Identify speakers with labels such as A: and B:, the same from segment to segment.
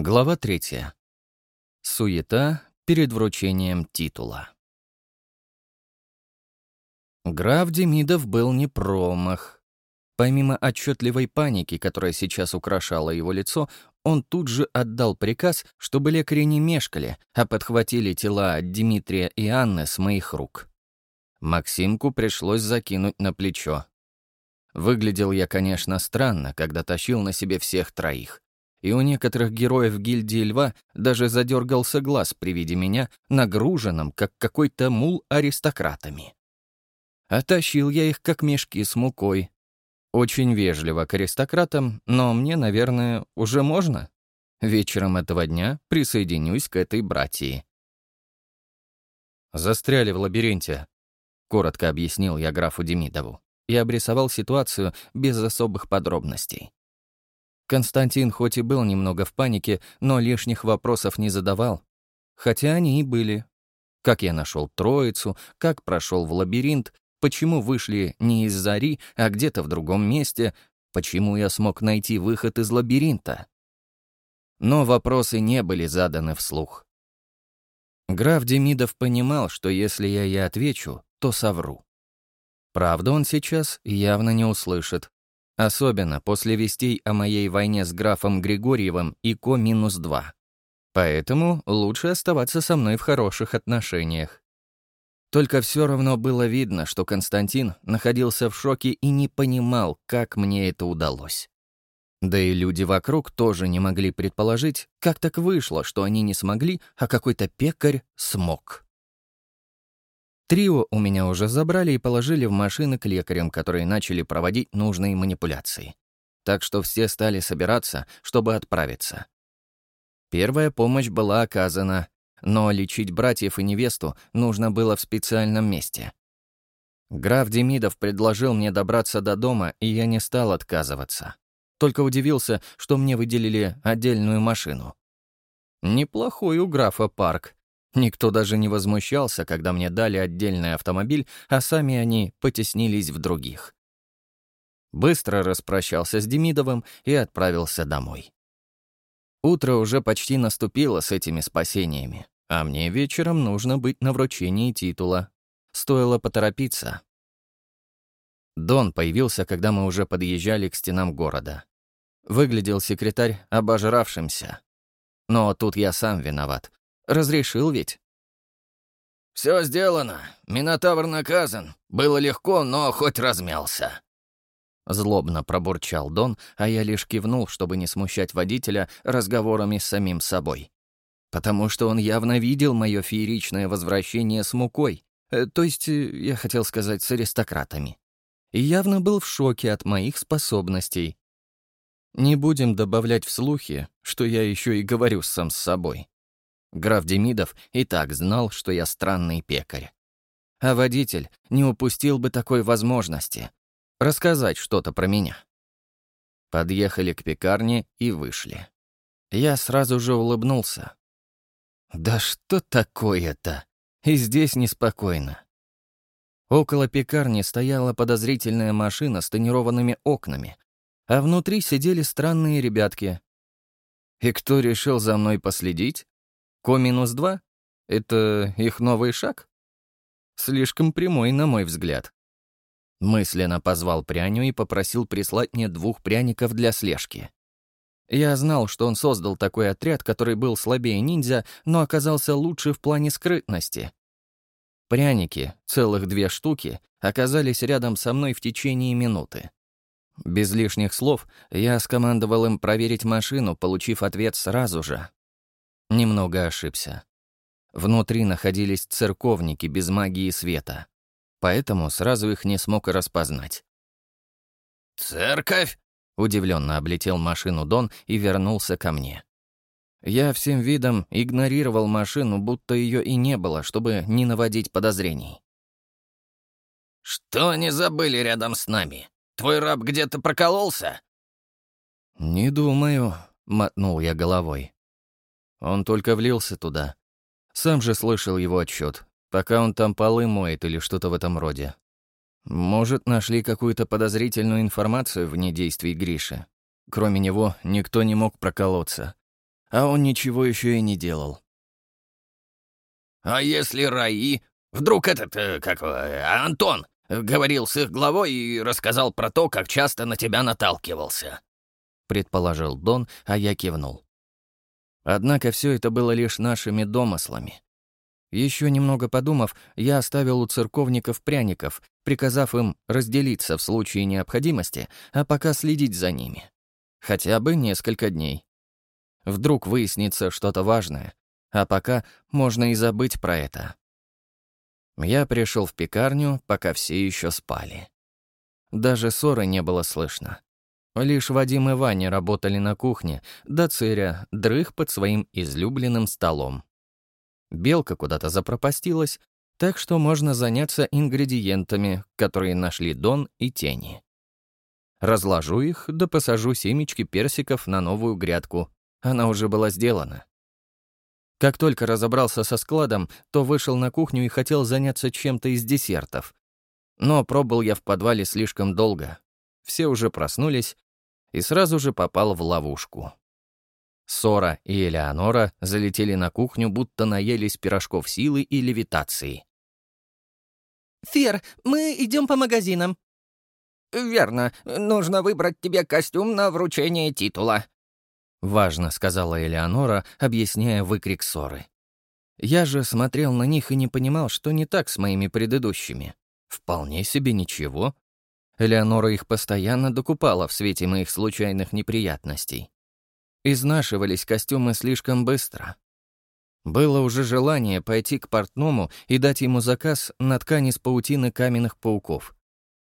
A: Глава третья. Суета перед вручением титула. Граф Демидов был не промах. Помимо отчетливой паники, которая сейчас украшала его лицо, он тут же отдал приказ, чтобы лекари не мешкали, а подхватили тела Дмитрия и Анны с моих рук. Максимку пришлось закинуть на плечо. Выглядел я, конечно, странно, когда тащил на себе всех троих. И у некоторых героев гильдии льва даже задергался глаз при виде меня, нагруженным, как какой-то мул аристократами. Оттащил я их, как мешки с мукой. Очень вежливо к аристократам, но мне, наверное, уже можно. Вечером этого дня присоединюсь к этой братьи. «Застряли в лабиринте», — коротко объяснил я графу Демидову и обрисовал ситуацию без особых подробностей. Константин хоть и был немного в панике, но лишних вопросов не задавал. Хотя они и были. Как я нашел троицу, как прошел в лабиринт, почему вышли не из зари, а где-то в другом месте, почему я смог найти выход из лабиринта. Но вопросы не были заданы вслух. Граф Демидов понимал, что если я ей отвечу, то совру. Правду он сейчас явно не услышит. Особенно после вестей о моей войне с графом Григорьевым и Ко-2. Поэтому лучше оставаться со мной в хороших отношениях. Только все равно было видно, что Константин находился в шоке и не понимал, как мне это удалось. Да и люди вокруг тоже не могли предположить, как так вышло, что они не смогли, а какой-то пекарь смог. Трио у меня уже забрали и положили в машины к лекарям, которые начали проводить нужные манипуляции. Так что все стали собираться, чтобы отправиться. Первая помощь была оказана, но лечить братьев и невесту нужно было в специальном месте. Граф Демидов предложил мне добраться до дома, и я не стал отказываться. Только удивился, что мне выделили отдельную машину. Неплохой у графа парк, Никто даже не возмущался, когда мне дали отдельный автомобиль, а сами они потеснились в других. Быстро распрощался с Демидовым и отправился домой. Утро уже почти наступило с этими спасениями, а мне вечером нужно быть на вручении титула. Стоило поторопиться. Дон появился, когда мы уже подъезжали к стенам города. Выглядел секретарь обожравшимся. Но тут я сам виноват. Разрешил ведь?»
B: «Все сделано. Минотавр наказан. Было легко, но хоть размялся».
A: Злобно пробурчал Дон, а я лишь кивнул, чтобы не смущать водителя разговорами с самим собой. Потому что он явно видел мое фееричное возвращение с мукой, э, то есть, э, я хотел сказать, с аристократами. И явно был в шоке от моих способностей. Не будем добавлять в слухи, что я еще и говорю сам с собой. Граф Демидов и так знал, что я странный пекарь. А водитель не упустил бы такой возможности рассказать что-то про меня. Подъехали к пекарне и вышли. Я сразу же улыбнулся. «Да что такое-то? И здесь неспокойно». Около пекарни стояла подозрительная машина с тонированными окнами, а внутри сидели странные ребятки. И кто решил за мной последить? Ко-2? Это их новый шаг? Слишком прямой, на мой взгляд. Мысленно позвал пряню и попросил прислать мне двух пряников для слежки. Я знал, что он создал такой отряд, который был слабее ниндзя, но оказался лучше в плане скрытности. Пряники, целых две штуки, оказались рядом со мной в течение минуты. Без лишних слов я скомандовал им проверить машину, получив ответ сразу же. Немного ошибся. Внутри находились церковники без магии света, поэтому сразу их не смог распознать.
B: «Церковь?» — удивленно облетел машину Дон и вернулся ко мне.
A: Я всем видом игнорировал машину, будто ее и не было, чтобы не наводить подозрений.
B: «Что они забыли рядом с нами? Твой раб где-то прокололся?»
A: «Не думаю», — мотнул я головой. Он только влился туда. Сам же слышал его отчет, пока он там полы моет или что-то в этом роде. Может, нашли какую-то подозрительную информацию вне действий Гриши. Кроме него, никто не мог проколоться. а он ничего еще и не делал.
B: «А если Раи? Вдруг этот, э, как э, Антон, говорил с их главой и рассказал про то, как часто на тебя наталкивался?»
A: Предположил Дон, а я кивнул. Однако все это было лишь нашими домыслами. Еще немного подумав, я оставил у церковников пряников, приказав им разделиться в случае необходимости, а пока следить за ними. Хотя бы несколько дней. Вдруг выяснится что-то важное, а пока можно и забыть про это. Я пришел в пекарню, пока все еще спали. Даже ссоры не было слышно. Лишь Вадим и Ваня работали на кухне, да Циря дрых под своим излюбленным столом. Белка куда-то запропастилась, так что можно заняться ингредиентами, которые нашли Дон и Тени. Разложу их, да посажу семечки персиков на новую грядку. Она уже была сделана. Как только разобрался со складом, то вышел на кухню и хотел заняться чем-то из десертов. Но пробыл я в подвале слишком долго. Все уже проснулись, и сразу же попал в ловушку. Сора и Элеонора залетели на кухню, будто наелись пирожков силы и левитации.
C: «Фер, мы идем по магазинам».
B: «Верно. Нужно выбрать тебе костюм на вручение титула», —
A: важно сказала Элеонора, объясняя выкрик Соры. Я же смотрел на них и не понимал, что не так с моими предыдущими. Вполне себе ничего. Элеонора их постоянно докупала в свете моих случайных неприятностей. Изнашивались костюмы слишком быстро. Было уже желание пойти к портному и дать ему заказ на ткани из паутины каменных пауков.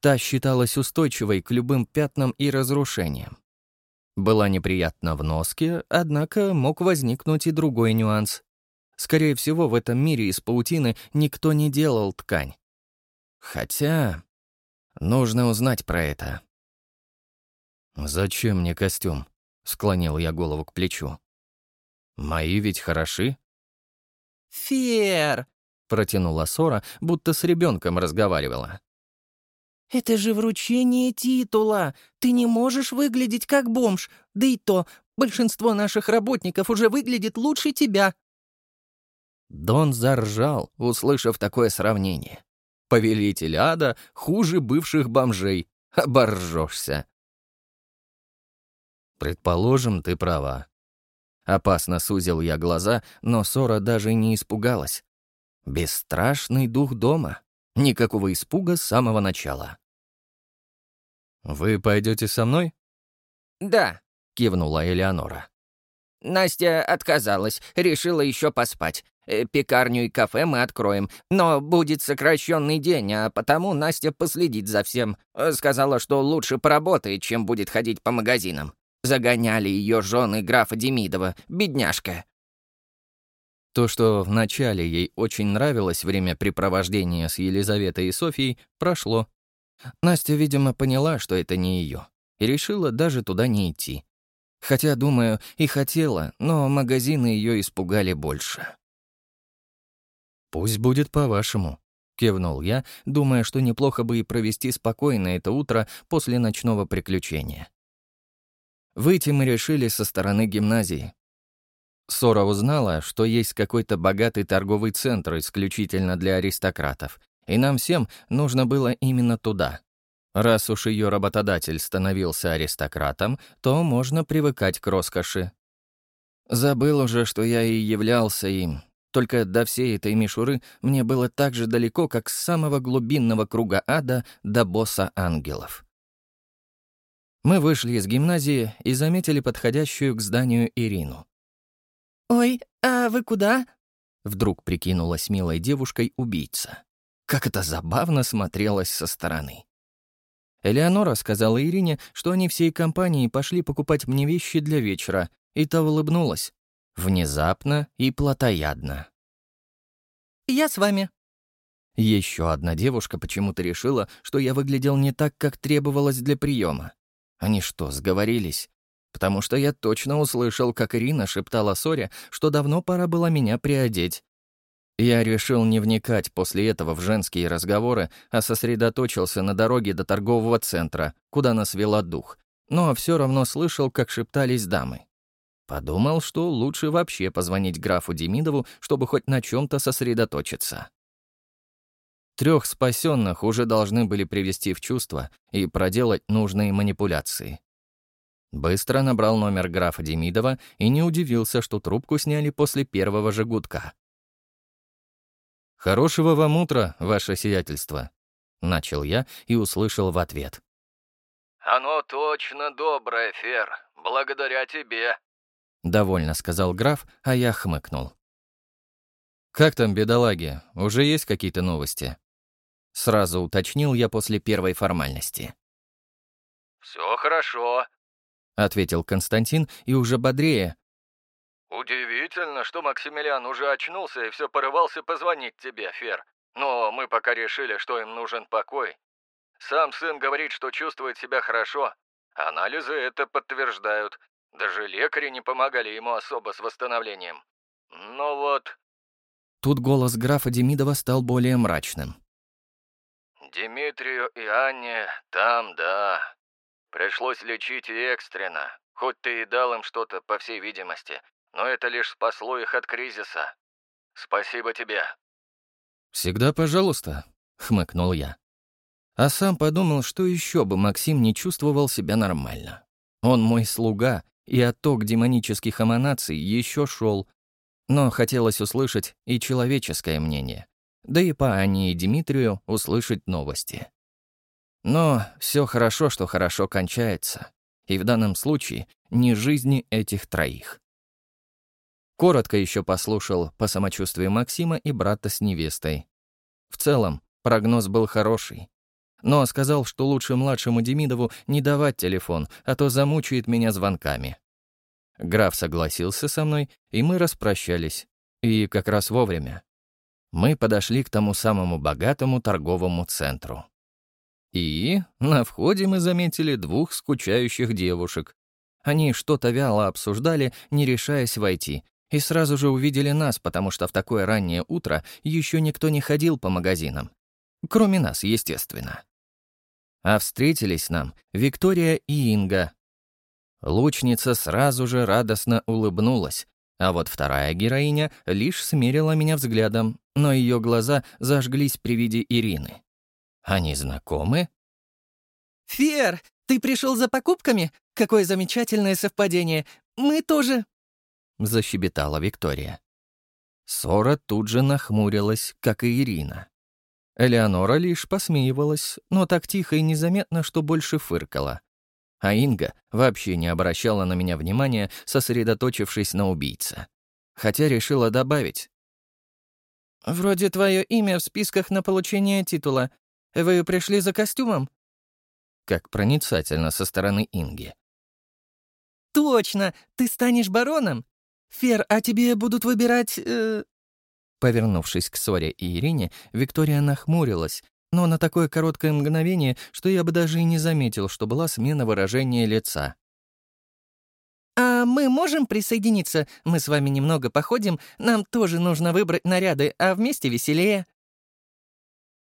A: Та считалась устойчивой к любым пятнам и разрушениям. Была неприятна в носке, однако мог возникнуть и другой нюанс. Скорее всего, в этом мире из паутины никто не делал ткань. Хотя... Нужно узнать про это. «Зачем мне костюм?» — склонил я голову к плечу. «Мои ведь хороши?»
C: «Фер!»
A: — протянула Сора, будто с ребенком разговаривала.
C: «Это же вручение титула! Ты не можешь выглядеть как бомж! Да и то, большинство наших работников уже выглядит лучше тебя!»
A: Дон заржал, услышав такое сравнение. «Повелитель ада хуже бывших бомжей. Оборжешься!» «Предположим, ты права». Опасно сузил я глаза, но Сора даже не испугалась. Бесстрашный дух дома. Никакого испуга с самого начала. «Вы пойдете со мной?»
B: «Да», —
A: кивнула Элеонора.
B: «Настя отказалась, решила еще поспать. Э, пекарню и кафе мы откроем, но будет сокращенный день, а потому Настя последит за всем. Сказала, что лучше поработает, чем будет ходить по магазинам. Загоняли ее жены графа Демидова, бедняжка.
A: То, что вначале ей очень нравилось времяпрепровождение с Елизаветой и Софией, прошло. Настя, видимо, поняла, что это не ее, и решила даже туда не идти. Хотя, думаю, и хотела, но магазины ее испугали больше. «Пусть будет по-вашему», — кивнул я, думая, что неплохо бы и провести спокойно это утро после ночного приключения. Выйти мы решили со стороны гимназии. Сора узнала, что есть какой-то богатый торговый центр исключительно для аристократов, и нам всем нужно было именно туда. Раз уж ее работодатель становился аристократом, то можно привыкать к роскоши. Забыл уже, что я и являлся им. Только до всей этой мишуры мне было так же далеко, как с самого глубинного круга ада до босса ангелов. Мы вышли из гимназии и заметили подходящую к зданию Ирину.
C: «Ой, а вы куда?»
A: Вдруг прикинулась милой девушкой убийца. Как это забавно смотрелось со стороны. Элеонора сказала Ирине, что они всей компанией пошли покупать мне вещи для вечера, и та улыбнулась. Внезапно и плотоядно.
C: «Я с вами»,
A: еще одна девушка почему-то решила, что я выглядел не так, как требовалось для приема. Они что, сговорились? Потому что я точно услышал, как Ирина шептала Соре, что давно пора было меня приодеть. Я решил не вникать после этого в женские разговоры, а сосредоточился на дороге до торгового центра, куда нас вела дух. Но все равно слышал, как шептались дамы. Подумал, что лучше вообще позвонить графу Демидову, чтобы хоть на чем-то сосредоточиться. Трех спасенных уже должны были привести в чувство и проделать нужные манипуляции. Быстро набрал номер графа Демидова и не удивился, что трубку сняли после первого же гудка. «Хорошего вам утра, ваше сиятельство», — начал я и услышал в ответ.
D: «Оно точно доброе, Фер, благодаря тебе», —
A: довольно сказал граф, а я хмыкнул. «Как там, бедолаги, уже есть какие-то новости?» Сразу уточнил я после первой формальности.
D: «Все хорошо», —
A: ответил Константин и уже бодрее.
D: «Удивительно, что Максимилиан уже очнулся и все порывался позвонить тебе, Фер. Но мы пока решили, что им нужен покой. Сам сын говорит, что чувствует себя хорошо. Анализы это подтверждают. Даже лекари не помогали ему особо с восстановлением. Но вот...»
A: Тут голос графа Демидова стал более мрачным.
D: «Димитрию и Анне там, да. Пришлось лечить и экстренно. Хоть ты и дал им что-то, по всей видимости, но это лишь спасло их от кризиса. Спасибо тебе».
A: «Всегда пожалуйста», — хмыкнул я. А сам подумал, что еще бы Максим не чувствовал себя нормально. Он мой слуга, и отток демонических эманаций еще шел. Но хотелось услышать и человеческое мнение, да и по Анне и Дмитрию услышать новости. Но все хорошо, что хорошо кончается, и в данном случае не жизни этих троих. Коротко еще послушал по самочувствию Максима и брата с невестой. В целом, прогноз был хороший. Но сказал, что лучше младшему Демидову не давать телефон, а то замучает меня звонками. Граф согласился со мной, и мы распрощались. И как раз вовремя. Мы подошли к тому самому богатому торговому центру. И на входе мы заметили двух скучающих девушек. Они что-то вяло обсуждали, не решаясь войти, и сразу же увидели нас, потому что в такое раннее утро еще никто не ходил по магазинам. Кроме нас, естественно. А встретились нам Виктория и Инга. Лучница сразу же радостно улыбнулась, а вот вторая героиня лишь смерила меня взглядом, но ее глаза зажглись при виде Ирины. Они знакомы?
C: «Фер, ты пришел за покупками? Какое замечательное совпадение! Мы тоже...»
A: Защебетала Виктория. Сора тут же нахмурилась, как и Ирина. Элеонора лишь посмеивалась, но так тихо и незаметно, что больше фыркала. А Инга вообще не обращала на меня внимания, сосредоточившись на убийце. Хотя решила добавить.
C: «Вроде твое имя в списках на получение титула. Вы пришли за костюмом?»
A: Как проницательно со стороны Инги.
C: «Точно! Ты станешь бароном? Фер, а тебе будут выбирать...» э...
A: Повернувшись к Соре и Ирине, Виктория нахмурилась, но на такое короткое мгновение, что я бы даже и не заметил, что была смена выражения лица.
C: «А мы можем присоединиться? Мы с вами немного походим, нам тоже нужно выбрать наряды, а вместе веселее».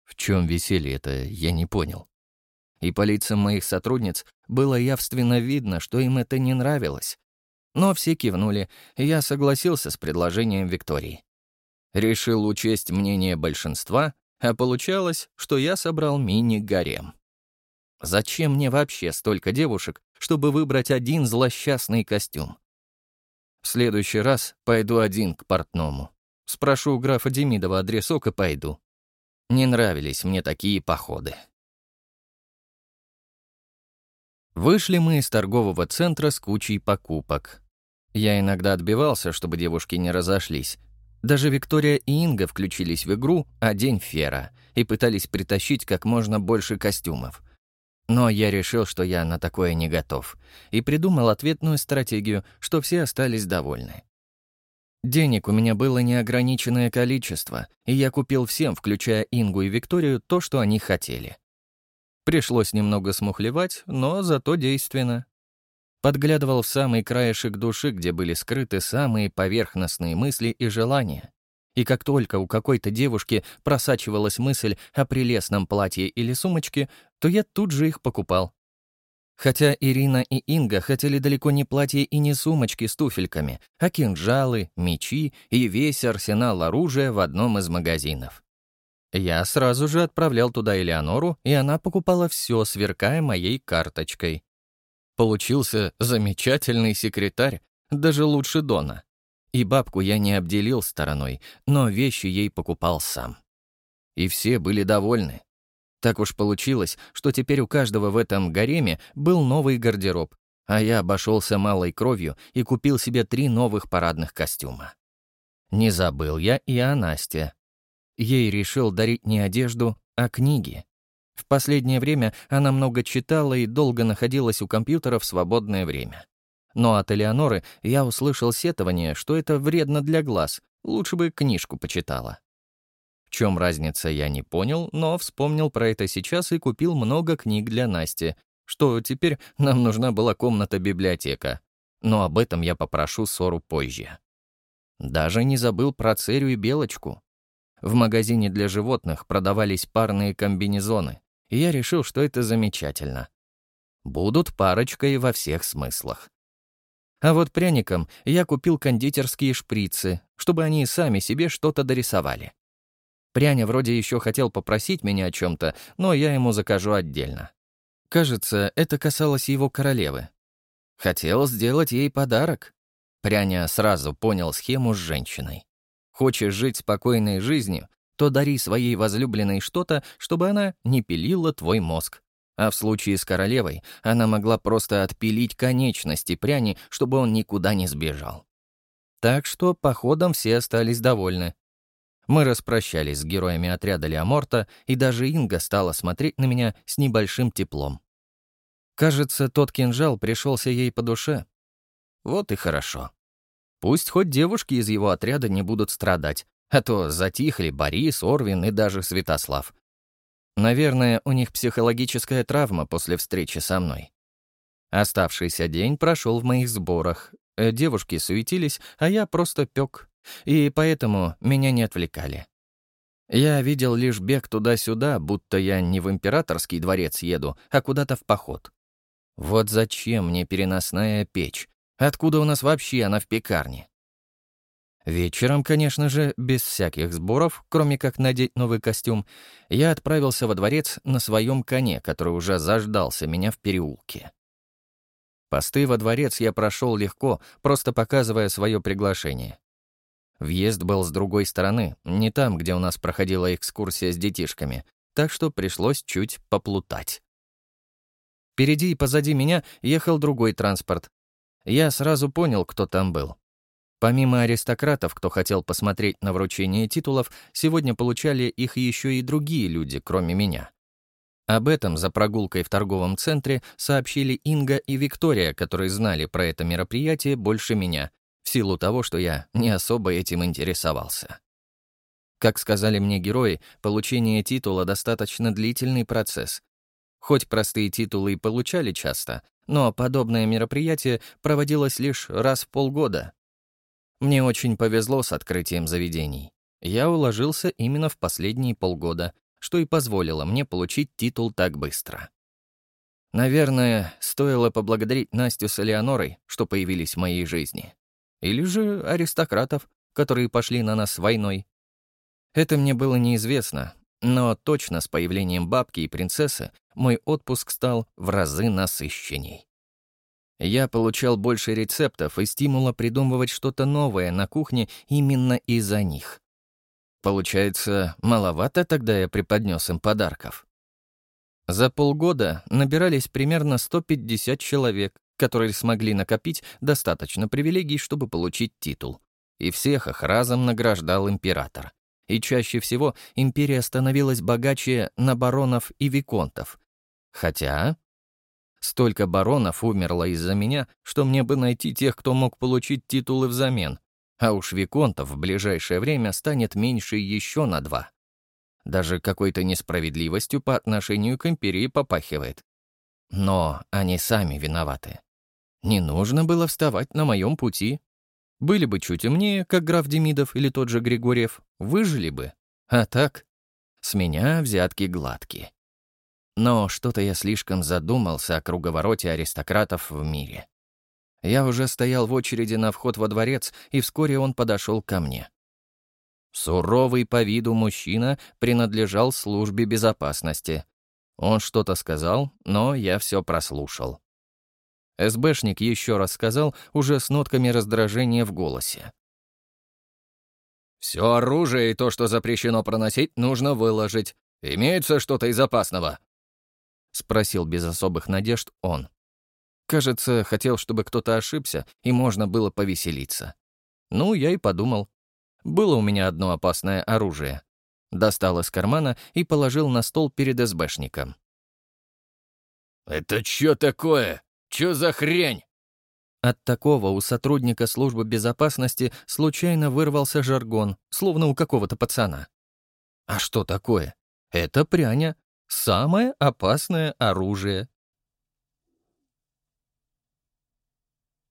A: В чем веселье-то, я не понял. И по лицам моих сотрудниц было явственно видно, что им это не нравилось. Но все кивнули, и я согласился с предложением Виктории. Решил учесть мнение большинства, а получалось, что я собрал мини-гарем. Зачем мне вообще столько девушек, чтобы выбрать один злосчастный костюм? В следующий раз пойду один к портному. Спрошу у графа Демидова адресок и пойду. Не нравились мне такие походы. Вышли мы из торгового центра с кучей покупок. Я иногда отбивался, чтобы девушки не разошлись. Даже Виктория и Инга включились в игру «А день Фера» и пытались притащить как можно больше костюмов. Но я решил, что я на такое не готов, и придумал ответную стратегию, что все остались довольны. Денег у меня было неограниченное количество, и я купил всем, включая Ингу и Викторию, то, что они хотели. Пришлось немного смухлевать, но зато действенно. Подглядывал в самый краешек души, где были скрыты самые поверхностные мысли и желания. И как только у какой-то девушки просачивалась мысль о прелестном платье или сумочке, то я тут же их покупал. Хотя Ирина и Инга хотели далеко не платье и не сумочки с туфельками, а кинжалы, мечи и весь арсенал оружия в одном из магазинов. Я сразу же отправлял туда Элеонору, и она покупала все, сверкая моей карточкой. Получился замечательный секретарь, даже лучше Дона. И бабку я не обделил стороной, но вещи ей покупал сам. И все были довольны. Так уж получилось, что теперь у каждого в этом гареме был новый гардероб, а я обошелся малой кровью и купил себе три новых парадных костюма. Не забыл я и о Насте. Ей решил дарить не одежду, а книги. В последнее время она много читала и долго находилась у компьютера в свободное время. Но от Элеоноры я услышал сетование, что это вредно для глаз, лучше бы книжку почитала. В чем разница, я не понял, но вспомнил про это сейчас и купил много книг для Насти, что теперь нам нужна была комната-библиотека. Но об этом я попрошу Сору позже. Даже не забыл про Церю и Белочку. В магазине для животных продавались парные комбинезоны, и я решил, что это замечательно. Будут парочкой во всех смыслах. А вот пряникам я купил кондитерские шприцы, чтобы они сами себе что-то дорисовали. Пряня вроде еще хотел попросить меня о чем-то, но я ему закажу отдельно. Кажется, это касалось его королевы. Хотел сделать ей подарок. Пряня сразу понял схему с женщиной. Хочешь жить спокойной жизнью, то дари своей возлюбленной что-то, чтобы она не пилила твой мозг. А в случае с королевой она могла просто отпилить конечности пряни, чтобы он никуда не сбежал. Так что походом все остались довольны. Мы распрощались с героями отряда Леоморта, и даже Инга стала смотреть на меня с небольшим теплом. Кажется, тот кинжал пришелся ей по душе. Вот и хорошо. Пусть хоть девушки из его отряда не будут страдать, а то затихли Борис, Орвин и даже Святослав. Наверное, у них психологическая травма после встречи со мной. Оставшийся день прошел в моих сборах. Э, девушки суетились, а я просто пек и поэтому меня не отвлекали. Я видел лишь бег туда-сюда, будто я не в императорский дворец еду, а куда-то в поход. Вот зачем мне переносная печь? Откуда у нас вообще она в пекарне? Вечером, конечно же, без всяких сборов, кроме как надеть новый костюм, я отправился во дворец на своем коне, который уже заждался меня в переулке. Посты во дворец я прошел легко, просто показывая свое приглашение. Въезд был с другой стороны, не там, где у нас проходила экскурсия с детишками, так что пришлось чуть поплутать. Впереди и позади меня ехал другой транспорт. Я сразу понял, кто там был. Помимо аристократов, кто хотел посмотреть на вручение титулов, сегодня получали их еще и другие люди, кроме меня. Об этом за прогулкой в торговом центре сообщили Инга и Виктория, которые знали про это мероприятие больше меня, в силу того, что я не особо этим интересовался. Как сказали мне герои, получение титула достаточно длительный процесс. Хоть простые титулы и получали часто, но подобное мероприятие проводилось лишь раз в полгода. Мне очень повезло с открытием заведений. Я уложился именно в последние полгода, что и позволило мне получить титул так быстро. Наверное, стоило поблагодарить Настю с Элеонорой, что появились в моей жизни. Или же аристократов, которые пошли на нас войной. Это мне было неизвестно, но точно с появлением бабки и принцессы мой отпуск стал в разы насыщенней. Я получал больше рецептов и стимула придумывать что-то новое на кухне именно из-за них. Получается, маловато тогда я преподнес им подарков. За полгода набирались примерно 150 человек, которые смогли накопить достаточно привилегий, чтобы получить титул. И всех их разом награждал император. И чаще всего империя становилась богаче на баронов и виконтов. Хотя... Столько баронов умерло из-за меня, что мне бы найти тех, кто мог получить титулы взамен. А уж виконтов в ближайшее время станет меньше еще на два. Даже какой-то несправедливостью по отношению к империи попахивает. Но они сами виноваты. Не нужно было вставать на моем пути. Были бы чуть умнее, как граф Демидов или тот же Григорьев, выжили бы. А так, с меня взятки гладкие. Но что-то я слишком задумался о круговороте аристократов в мире. Я уже стоял в очереди на вход во дворец, и вскоре он подошел ко мне. Суровый по виду мужчина принадлежал службе безопасности. Он что-то сказал, но я все прослушал. СБшник еще раз сказал, уже с нотками раздражения в голосе. «Все оружие и то, что запрещено проносить, нужно выложить. Имеется что-то из опасного?» — спросил без особых надежд он. Кажется, хотел, чтобы кто-то ошибся, и можно было повеселиться. Ну, я и подумал. Было у меня одно опасное оружие. Достал из кармана и положил на стол перед СБшником. «Это что такое? Чё за хрень?» От такого у сотрудника службы безопасности случайно вырвался жаргон, словно у какого-то пацана. А что такое? Это пряня. Самое опасное оружие.